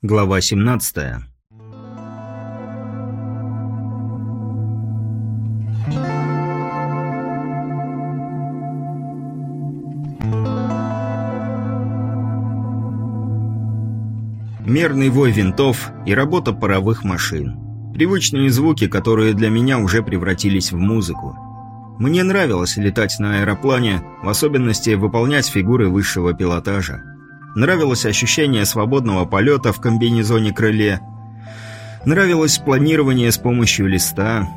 Глава 17 Мерный вой винтов и работа паровых машин. Привычные звуки, которые для меня уже превратились в музыку. Мне нравилось летать на аэроплане, в особенности выполнять фигуры высшего пилотажа. Нравилось ощущение свободного полета в комбинезоне-крыле. Нравилось планирование с помощью листа.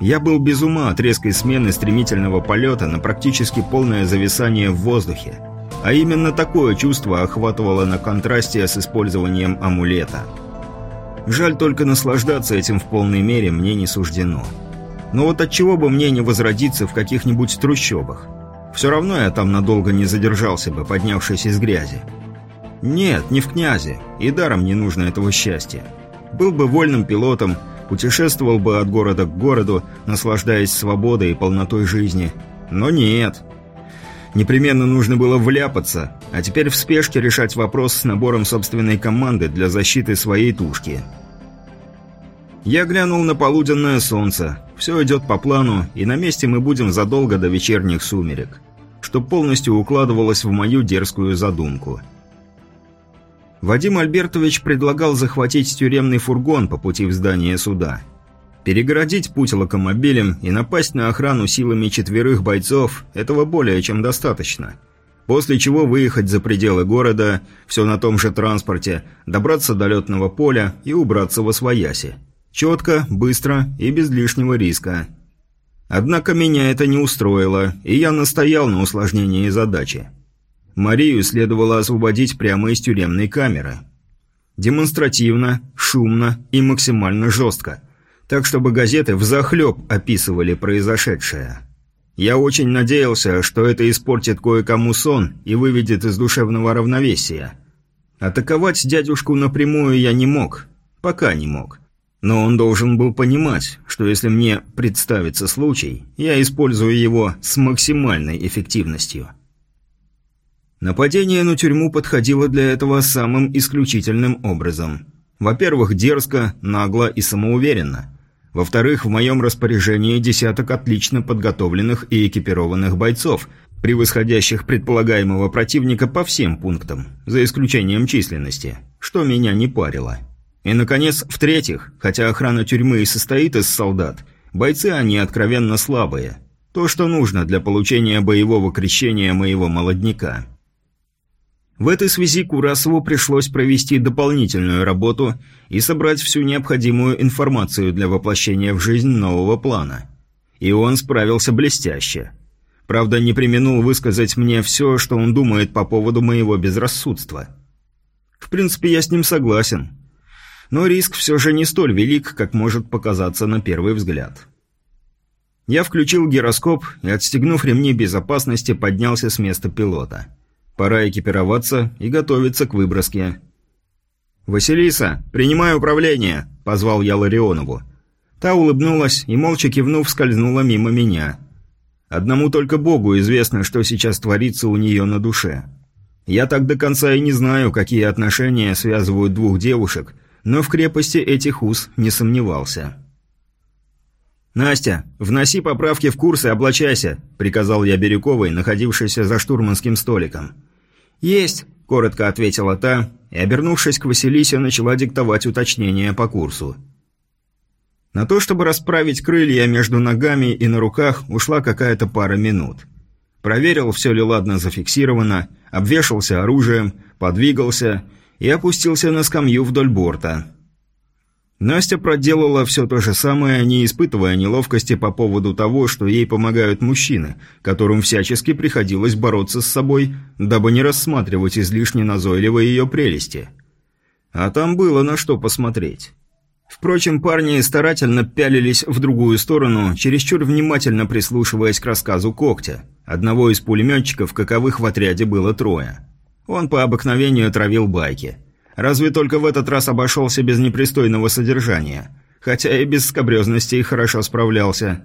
Я был без ума от резкой смены стремительного полета на практически полное зависание в воздухе. А именно такое чувство охватывало на контрасте с использованием амулета. Жаль только наслаждаться этим в полной мере мне не суждено. Но вот от чего бы мне не возродиться в каких-нибудь трущобах? Все равно я там надолго не задержался бы, поднявшись из грязи. Нет, не в князе, и даром не нужно этого счастья. Был бы вольным пилотом, путешествовал бы от города к городу, наслаждаясь свободой и полнотой жизни. Но нет. Непременно нужно было вляпаться, а теперь в спешке решать вопрос с набором собственной команды для защиты своей тушки. Я глянул на полуденное солнце. Все идет по плану, и на месте мы будем задолго до вечерних сумерек, что полностью укладывалось в мою дерзкую задумку – Вадим Альбертович предлагал захватить тюремный фургон по пути в здание суда. Перегородить путь локомобилем и напасть на охрану силами четверых бойцов – этого более чем достаточно. После чего выехать за пределы города, все на том же транспорте, добраться до летного поля и убраться во свояси. Четко, быстро и без лишнего риска. Однако меня это не устроило, и я настоял на усложнении задачи. Марию следовало освободить прямо из тюремной камеры. Демонстративно, шумно и максимально жестко. Так, чтобы газеты взахлеб описывали произошедшее. Я очень надеялся, что это испортит кое-кому сон и выведет из душевного равновесия. Атаковать дядюшку напрямую я не мог. Пока не мог. Но он должен был понимать, что если мне представится случай, я использую его с максимальной эффективностью. Нападение на тюрьму подходило для этого самым исключительным образом. Во-первых, дерзко, нагло и самоуверенно. Во-вторых, в моем распоряжении десяток отлично подготовленных и экипированных бойцов, превосходящих предполагаемого противника по всем пунктам, за исключением численности, что меня не парило. И, наконец, в-третьих, хотя охрана тюрьмы и состоит из солдат, бойцы они откровенно слабые. То, что нужно для получения боевого крещения моего молодняка. В этой связи Курасову пришлось провести дополнительную работу и собрать всю необходимую информацию для воплощения в жизнь нового плана. И он справился блестяще. Правда, не применул высказать мне все, что он думает по поводу моего безрассудства. В принципе, я с ним согласен. Но риск все же не столь велик, как может показаться на первый взгляд. Я включил гироскоп и, отстегнув ремни безопасности, поднялся с места пилота. Пора экипироваться и готовиться к выброске. «Василиса, принимай управление!» – позвал я Ларионову. Та улыбнулась и, молча кивнув, скользнула мимо меня. Одному только Богу известно, что сейчас творится у нее на душе. Я так до конца и не знаю, какие отношения связывают двух девушек, но в крепости этих уз не сомневался. «Настя, вноси поправки в курс и облачайся», – приказал я Бирюковой, находившейся за штурманским столиком. «Есть», – коротко ответила та, и, обернувшись к Василисе, начала диктовать уточнения по курсу. На то, чтобы расправить крылья между ногами и на руках, ушла какая-то пара минут. Проверил, все ли ладно зафиксировано, обвешался оружием, подвигался и опустился на скамью вдоль борта. Настя проделала все то же самое, не испытывая неловкости по поводу того, что ей помогают мужчины, которым всячески приходилось бороться с собой, дабы не рассматривать излишне назойливо ее прелести. А там было на что посмотреть. Впрочем, парни старательно пялились в другую сторону, чересчур внимательно прислушиваясь к рассказу Когтя. Одного из пулеметчиков, каковых в отряде было трое. Он по обыкновению травил байки – Разве только в этот раз обошелся без непристойного содержания. Хотя и без скобрезностей хорошо справлялся.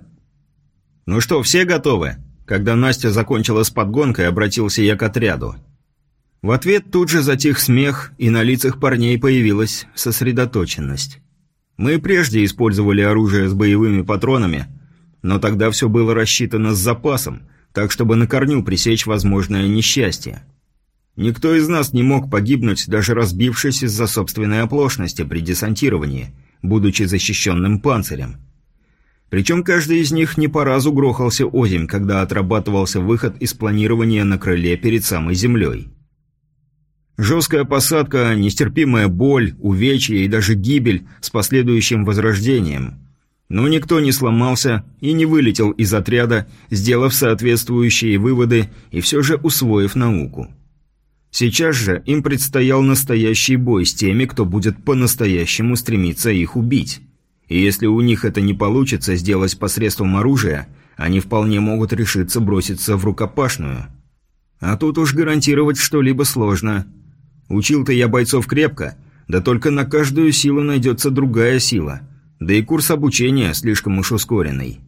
«Ну что, все готовы?» Когда Настя закончила с подгонкой, обратился я к отряду. В ответ тут же затих смех, и на лицах парней появилась сосредоточенность. Мы прежде использовали оружие с боевыми патронами, но тогда все было рассчитано с запасом, так чтобы на корню пресечь возможное несчастье. Никто из нас не мог погибнуть, даже разбившись из-за собственной оплошности при десантировании, будучи защищенным панцирем. Причем каждый из них не по разу грохался озимь, когда отрабатывался выход из планирования на крыле перед самой землей. Жесткая посадка, нестерпимая боль, увечья и даже гибель с последующим возрождением. Но никто не сломался и не вылетел из отряда, сделав соответствующие выводы и все же усвоив науку. Сейчас же им предстоял настоящий бой с теми, кто будет по-настоящему стремиться их убить. И если у них это не получится сделать посредством оружия, они вполне могут решиться броситься в рукопашную. А тут уж гарантировать что-либо сложно – Учил-то я бойцов крепко, да только на каждую силу найдется другая сила. Да и курс обучения слишком уж ускоренный.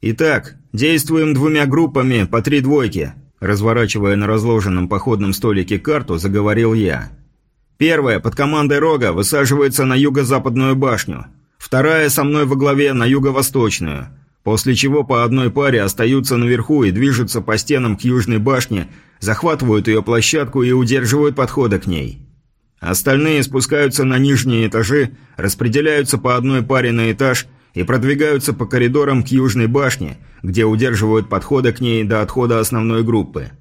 Итак, действуем двумя группами по три двойки. Разворачивая на разложенном походном столике карту, заговорил я. Первая, под командой Рога, высаживается на юго-западную башню. Вторая, со мной во главе, на юго-восточную. После чего по одной паре остаются наверху и движутся по стенам к южной башне, захватывают ее площадку и удерживают подходы к ней. Остальные спускаются на нижние этажи, распределяются по одной паре на этаж и продвигаются по коридорам к южной башне, где удерживают подходы к ней до отхода основной группы.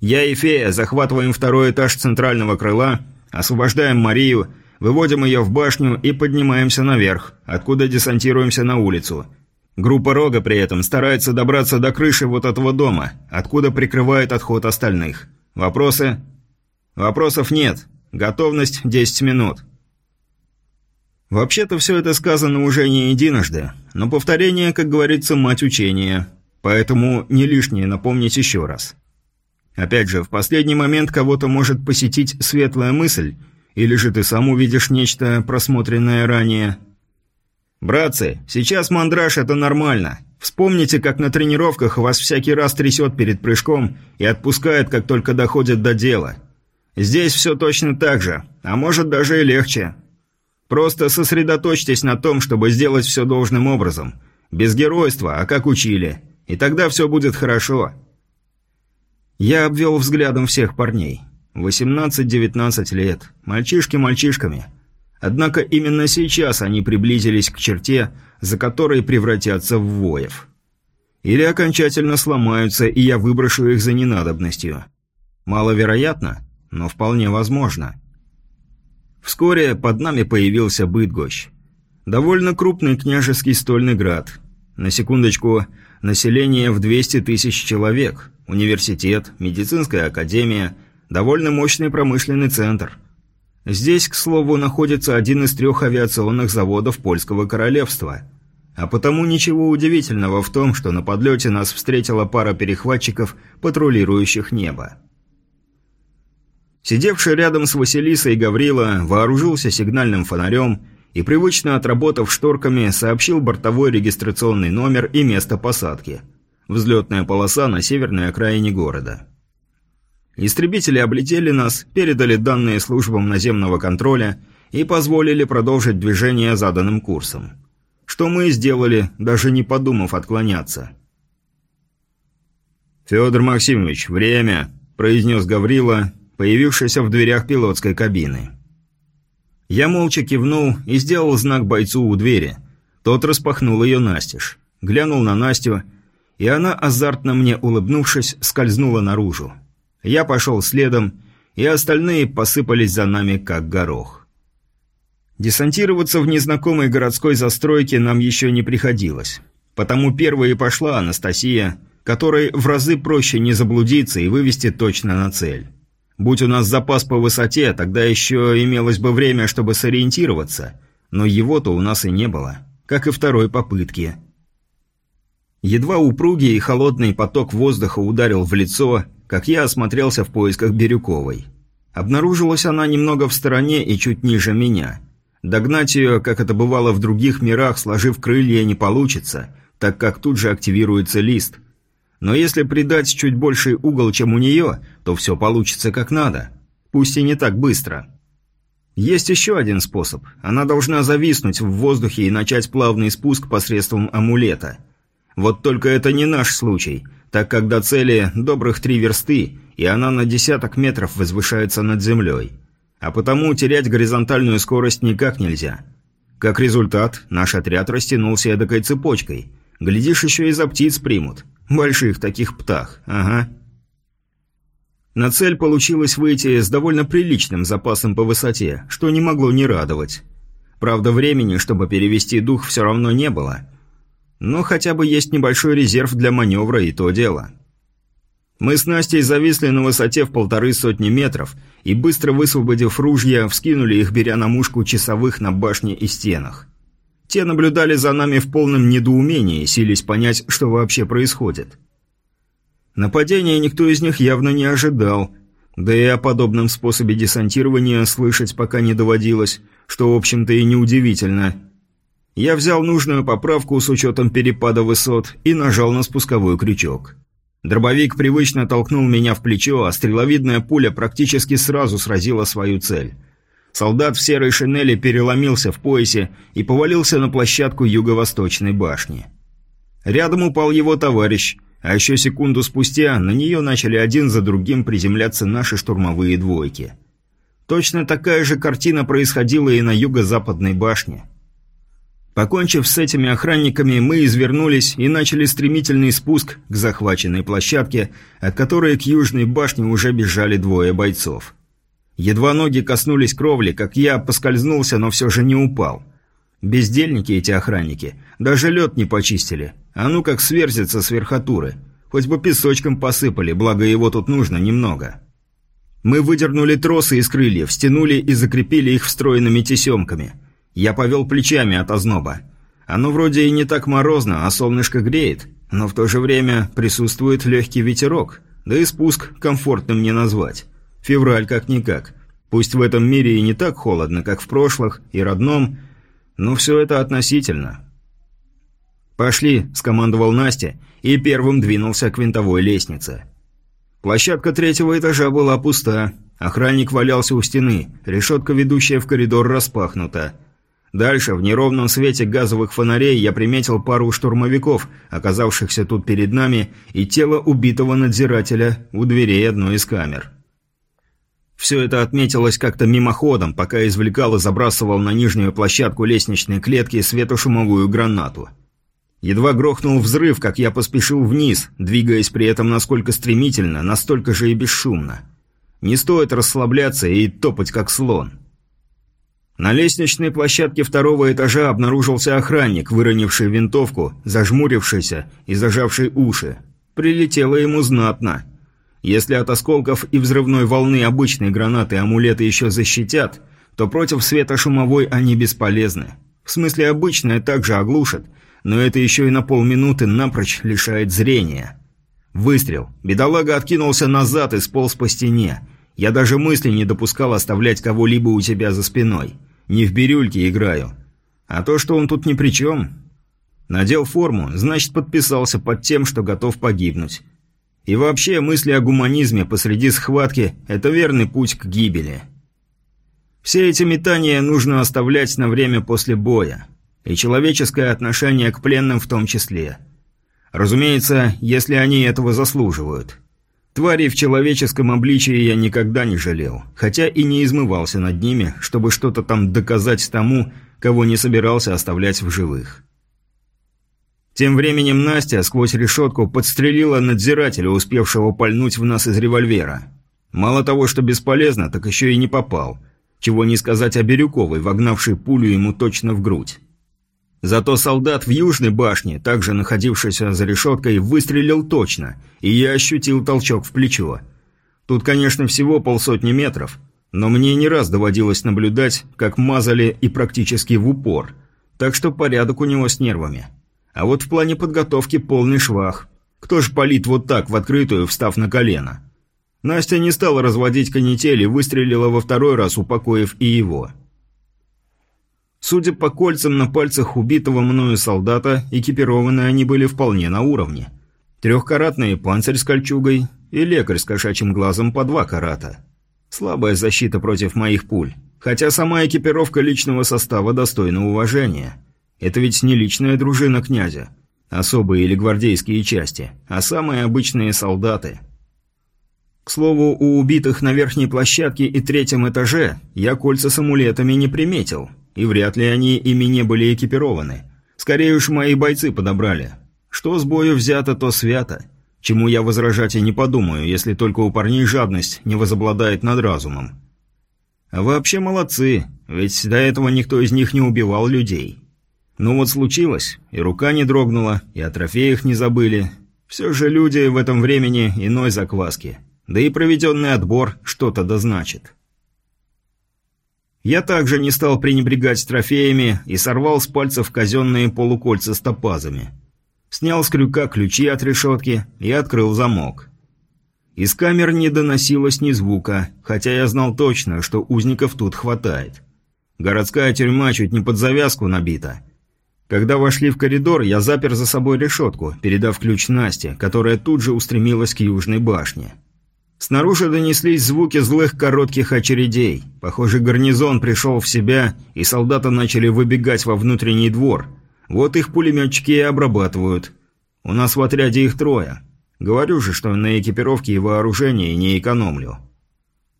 Я и Фея захватываем второй этаж центрального крыла, освобождаем Марию, выводим ее в башню и поднимаемся наверх, откуда десантируемся на улицу – Группа Рога при этом старается добраться до крыши вот этого дома, откуда прикрывает отход остальных. Вопросы? Вопросов нет. Готовность 10 минут. Вообще-то все это сказано уже не единожды, но повторение, как говорится, мать учения, поэтому не лишнее напомнить еще раз. Опять же, в последний момент кого-то может посетить светлая мысль, или же ты сам увидишь нечто, просмотренное ранее – «Братцы, сейчас мандраж – это нормально. Вспомните, как на тренировках вас всякий раз трясет перед прыжком и отпускает, как только доходит до дела. Здесь все точно так же, а может даже и легче. Просто сосредоточьтесь на том, чтобы сделать все должным образом. Без геройства, а как учили. И тогда все будет хорошо». Я обвел взглядом всех парней. 18-19 лет. Мальчишки мальчишками. Однако именно сейчас они приблизились к черте, за которой превратятся в воев. Или окончательно сломаются, и я выброшу их за ненадобностью. Маловероятно, но вполне возможно. Вскоре под нами появился Быдгощ. Довольно крупный княжеский стольный град. На секундочку, население в 200 тысяч человек, университет, медицинская академия, довольно мощный промышленный центр – Здесь, к слову, находится один из трех авиационных заводов Польского королевства. А потому ничего удивительного в том, что на подлете нас встретила пара перехватчиков, патрулирующих небо. Сидевший рядом с Василисой Гаврила вооружился сигнальным фонарем и, привычно отработав шторками, сообщил бортовой регистрационный номер и место посадки. Взлетная полоса на северной окраине города. Истребители облетели нас, передали данные службам наземного контроля и позволили продолжить движение заданным курсом. Что мы и сделали, даже не подумав отклоняться. «Федор Максимович, время!» – произнес Гаврила, появившийся в дверях пилотской кабины. Я молча кивнул и сделал знак бойцу у двери. Тот распахнул ее настежь, глянул на Настю, и она, азартно мне улыбнувшись, скользнула наружу. Я пошел следом, и остальные посыпались за нами, как горох. Десантироваться в незнакомой городской застройке нам еще не приходилось. Потому первой и пошла Анастасия, которой в разы проще не заблудиться и вывести точно на цель. Будь у нас запас по высоте, тогда еще имелось бы время, чтобы сориентироваться, но его-то у нас и не было, как и второй попытки. Едва упругий и холодный поток воздуха ударил в лицо, как я осмотрелся в поисках Бирюковой. Обнаружилась она немного в стороне и чуть ниже меня. Догнать ее, как это бывало в других мирах, сложив крылья, не получится, так как тут же активируется лист. Но если придать чуть больший угол, чем у нее, то все получится как надо. пусть и не так быстро. Есть еще один способ. Она должна зависнуть в воздухе и начать плавный спуск посредством амулета. Вот только это не наш случай, так как до цели добрых три версты, и она на десяток метров возвышается над землей. А потому терять горизонтальную скорость никак нельзя. Как результат, наш отряд растянулся эдакой цепочкой. Глядишь, еще и за птиц примут. Больших таких птах, ага. На цель получилось выйти с довольно приличным запасом по высоте, что не могло не радовать. Правда, времени, чтобы перевести дух, все равно не было. Но хотя бы есть небольшой резерв для маневра и то дело. Мы с Настей зависли на высоте в полторы сотни метров и, быстро высвободив ружья, вскинули их, беря на мушку часовых на башне и стенах. Те наблюдали за нами в полном недоумении, сились понять, что вообще происходит. Нападения никто из них явно не ожидал, да и о подобном способе десантирования слышать пока не доводилось, что, в общем-то, и неудивительно. Я взял нужную поправку с учетом перепада высот и нажал на спусковой крючок. Дробовик привычно толкнул меня в плечо, а стреловидная пуля практически сразу сразила свою цель. Солдат в серой шинели переломился в поясе и повалился на площадку юго-восточной башни. Рядом упал его товарищ, а еще секунду спустя на нее начали один за другим приземляться наши штурмовые двойки. Точно такая же картина происходила и на юго-западной башне. Покончив с этими охранниками, мы извернулись и начали стремительный спуск к захваченной площадке, от которой к южной башне уже бежали двое бойцов. Едва ноги коснулись кровли, как я поскользнулся, но все же не упал. Бездельники эти охранники, даже лед не почистили – а ну как сверзится с верхотуры. Хоть бы песочком посыпали, благо его тут нужно немного. Мы выдернули тросы из крыльев, стянули и закрепили их встроенными тесемками. Я повел плечами от озноба. Оно вроде и не так морозно, а солнышко греет, но в то же время присутствует легкий ветерок, да и спуск комфортным не назвать. Февраль как-никак. Пусть в этом мире и не так холодно, как в прошлых и родном, но все это относительно. «Пошли», – скомандовал Настя и первым двинулся к винтовой лестнице. Площадка третьего этажа была пуста. Охранник валялся у стены, решетка, ведущая в коридор, распахнута. Дальше, в неровном свете газовых фонарей, я приметил пару штурмовиков, оказавшихся тут перед нами, и тело убитого надзирателя у дверей одной из камер. Все это отметилось как-то мимоходом, пока извлекал и забрасывал на нижнюю площадку лестничной клетки светошумовую гранату – Едва грохнул взрыв, как я поспешил вниз, двигаясь при этом насколько стремительно, настолько же и бесшумно. Не стоит расслабляться и топать как слон. На лестничной площадке второго этажа обнаружился охранник, выронивший винтовку, зажмурившийся и зажавший уши. Прилетело ему знатно. Если от осколков и взрывной волны обычные гранаты амулеты еще защитят, то против света шумовой они бесполезны. В смысле обычная также оглушат – но это еще и на полминуты напрочь лишает зрения. Выстрел. Бедолага откинулся назад и сполз по стене. Я даже мысли не допускал оставлять кого-либо у тебя за спиной. Не в бирюльке играю. А то, что он тут ни при чем. Надел форму, значит подписался под тем, что готов погибнуть. И вообще мысли о гуманизме посреди схватки – это верный путь к гибели. Все эти метания нужно оставлять на время после боя. И человеческое отношение к пленным в том числе. Разумеется, если они этого заслуживают. Твари в человеческом обличии я никогда не жалел, хотя и не измывался над ними, чтобы что-то там доказать тому, кого не собирался оставлять в живых. Тем временем Настя сквозь решетку подстрелила надзирателя, успевшего пальнуть в нас из револьвера. Мало того, что бесполезно, так еще и не попал. Чего не сказать о Бирюковой, вогнавшей пулю ему точно в грудь. Зато солдат в южной башне, также находившийся за решеткой, выстрелил точно, и я ощутил толчок в плечо. Тут, конечно, всего полсотни метров, но мне не раз доводилось наблюдать, как мазали и практически в упор, так что порядок у него с нервами. А вот в плане подготовки полный швах. Кто ж палит вот так, в открытую, встав на колено? Настя не стала разводить канитель и выстрелила во второй раз, упокоив и его. Судя по кольцам на пальцах убитого мною солдата, экипированы они были вполне на уровне. Трехкаратный панцирь с кольчугой и лекарь с кошачьим глазом по два карата. Слабая защита против моих пуль. Хотя сама экипировка личного состава достойна уважения. Это ведь не личная дружина князя, особые или гвардейские части, а самые обычные солдаты. К слову, у убитых на верхней площадке и третьем этаже я кольца с амулетами не приметил, и вряд ли они ими не были экипированы. Скорее уж мои бойцы подобрали. Что с бою взято, то свято. Чему я возражать и не подумаю, если только у парней жадность не возобладает над разумом. А вообще молодцы, ведь до этого никто из них не убивал людей. Ну вот случилось, и рука не дрогнула, и о трофеях не забыли. Все же люди в этом времени иной закваски. Да и проведенный отбор что-то дозначит. Я также не стал пренебрегать трофеями и сорвал с пальцев казенные полукольца с топазами. Снял с крюка ключи от решетки и открыл замок. Из камер не доносилось ни звука, хотя я знал точно, что узников тут хватает. Городская тюрьма чуть не под завязку набита – когда вошли в коридор, я запер за собой решетку, передав ключ Насте, которая тут же устремилась к южной башне. Снаружи донеслись звуки злых коротких очередей. Похоже, гарнизон пришел в себя, и солдаты начали выбегать во внутренний двор. Вот их пулеметчики и обрабатывают. У нас в отряде их трое. Говорю же, что на экипировке и вооружении не экономлю.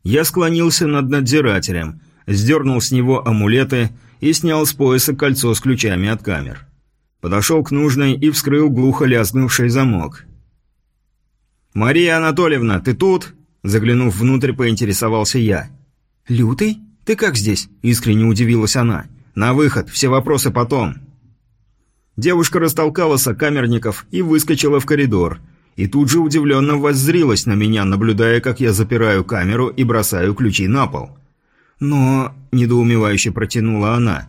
Я склонился над надзирателем, сдернул с него амулеты и снял с пояса кольцо с ключами от камер. Подошел к нужной и вскрыл глухо лязгнувший замок. «Мария Анатольевна, ты тут?» Заглянув внутрь, поинтересовался я. «Лютый? Ты как здесь?» – искренне удивилась она. «На выход, все вопросы потом». Девушка растолкала сокамерников и выскочила в коридор. И тут же удивленно воззрилась на меня, наблюдая, как я запираю камеру и бросаю ключи на пол. «Но...» – недоумевающе протянула она.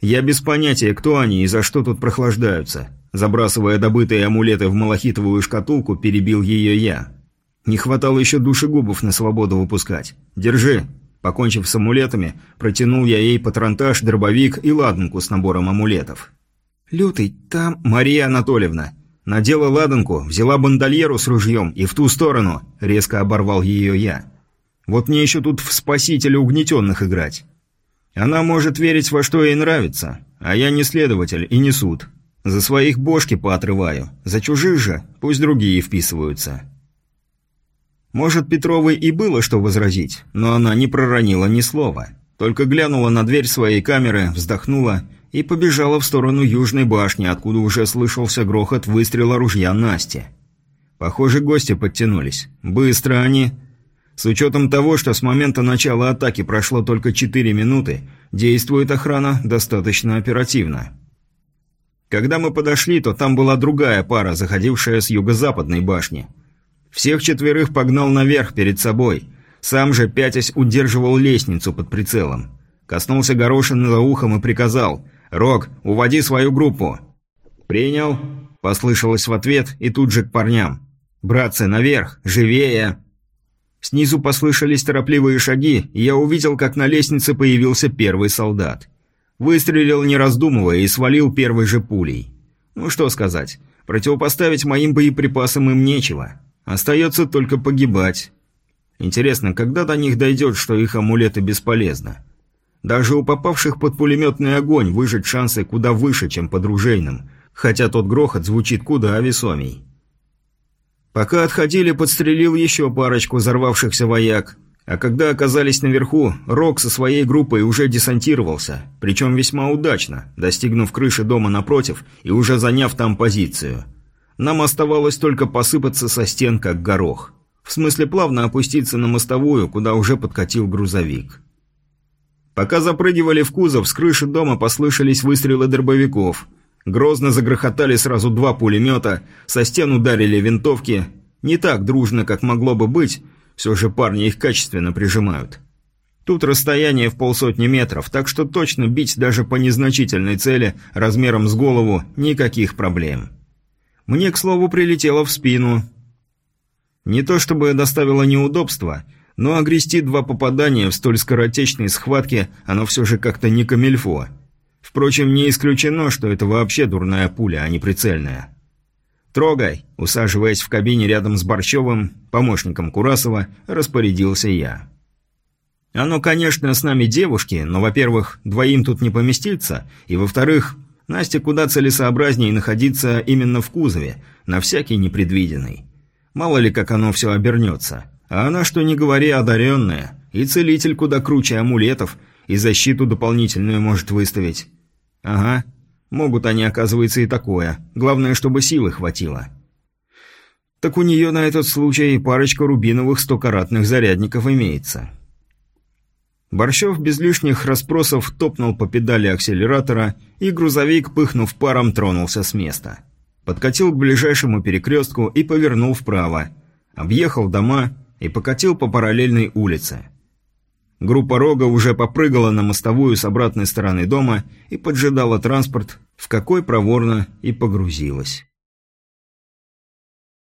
«Я без понятия, кто они и за что тут прохлаждаются». Забрасывая добытые амулеты в малахитовую шкатулку, перебил ее я. Не хватало еще душегубов на свободу выпускать. «Держи». Покончив с амулетами, протянул я ей патронтаж, дробовик и ладанку с набором амулетов. «Лютый, там...» «Мария Анатольевна». Надела ладанку, взяла бандольеру с ружьем и в ту сторону, резко оборвал ее я. Вот мне еще тут в спасителя угнетенных играть. Она может верить во что ей нравится, а я не следователь и не суд. За своих бошки поотрываю, за чужих же пусть другие вписываются. Может, Петровой и было что возразить, но она не проронила ни слова. Только глянула на дверь своей камеры, вздохнула и побежала в сторону южной башни, откуда уже слышался грохот выстрела ружья Насти. Похоже, гости подтянулись. Быстро они... С учетом того, что с момента начала атаки прошло только 4 минуты, действует охрана достаточно оперативно. Когда мы подошли, то там была другая пара, заходившая с юго-западной башни. Всех четверых погнал наверх перед собой. Сам же, пятясь, удерживал лестницу под прицелом. Коснулся Горошина за ухом и приказал «Рок, уводи свою группу!» «Принял!» – послышалось в ответ и тут же к парням. «Братцы, наверх! Живее!» Снизу послышались торопливые шаги, и я увидел, как на лестнице появился первый солдат. Выстрелил, не раздумывая, и свалил первой же пулей. Ну что сказать, противопоставить моим боеприпасам им нечего. Остается только погибать. Интересно, когда до них дойдет, что их амулеты бесполезны? Даже у попавших под пулеметный огонь выжить шансы куда выше, чем под ружейным, хотя тот грохот звучит куда весомей. Пока отходили, подстрелил еще парочку взорвавшихся вояк. А когда оказались наверху, Рок со своей группой уже десантировался, причем весьма удачно, достигнув крыши дома напротив и уже заняв там позицию. Нам оставалось только посыпаться со стен, как горох. В смысле плавно опуститься на мостовую, куда уже подкатил грузовик. Пока запрыгивали в кузов, с крыши дома послышались выстрелы дробовиков – Грозно загрохотали сразу два пулемета, со стен ударили винтовки. Не так дружно, как могло бы быть, все же парни их качественно прижимают. Тут расстояние в полсотни метров, так что точно бить даже по незначительной цели размером с голову никаких проблем. Мне, к слову, прилетело в спину. Не то чтобы доставило неудобства, но огрести два попадания в столь скоротечной схватке оно все же как-то не камильфо. Впрочем, не исключено, что это вообще дурная пуля, а не прицельная. «Трогай!» – усаживаясь в кабине рядом с Борщевым, помощником Курасова, распорядился я. Оно, конечно, с нами девушки, но, во-первых, двоим тут не поместиться, и, во-вторых, Насте куда целесообразнее находиться именно в кузове, на всякий непредвиденный. Мало ли, как оно все обернется. А она, что не говори, одаренная. И целитель куда круче амулетов, и защиту дополнительную может выставить. Ага, могут они, оказывается, и такое. Главное, чтобы силы хватило. Так у нее на этот случай парочка рубиновых стокаратных зарядников имеется. Борщев без лишних расспросов топнул по педали акселератора, и грузовик, пыхнув паром, тронулся с места. Подкатил к ближайшему перекрестку и повернул вправо. Объехал дома и покатил по параллельной улице. Группа Рога уже попрыгала на мостовую с обратной стороны дома и поджидала транспорт, в какой проворно и погрузилась.